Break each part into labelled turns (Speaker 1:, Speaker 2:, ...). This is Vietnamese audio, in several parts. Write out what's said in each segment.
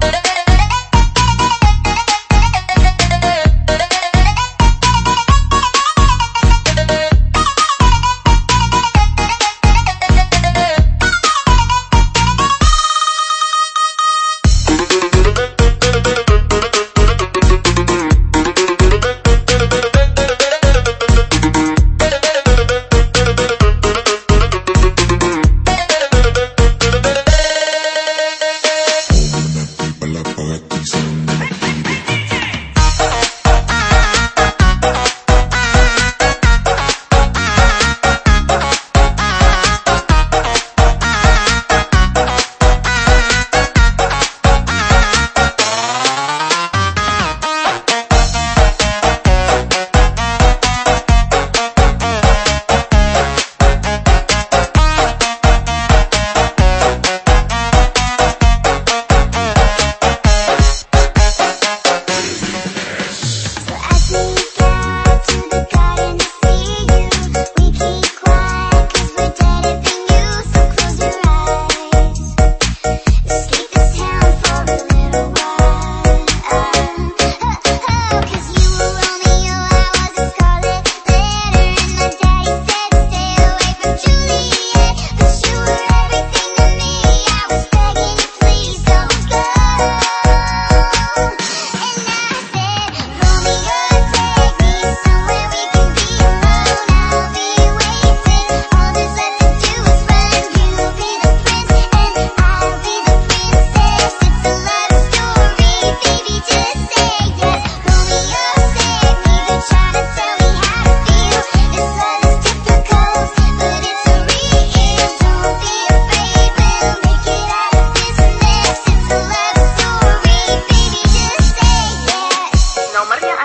Speaker 1: Bye.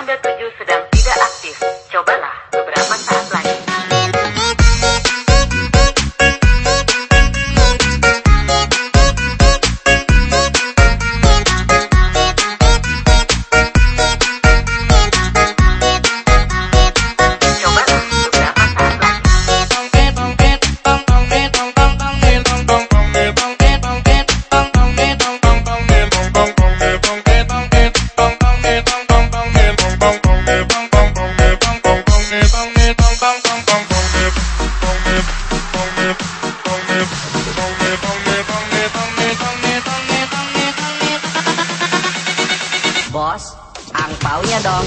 Speaker 2: under the
Speaker 1: tàn bạo nha đoàn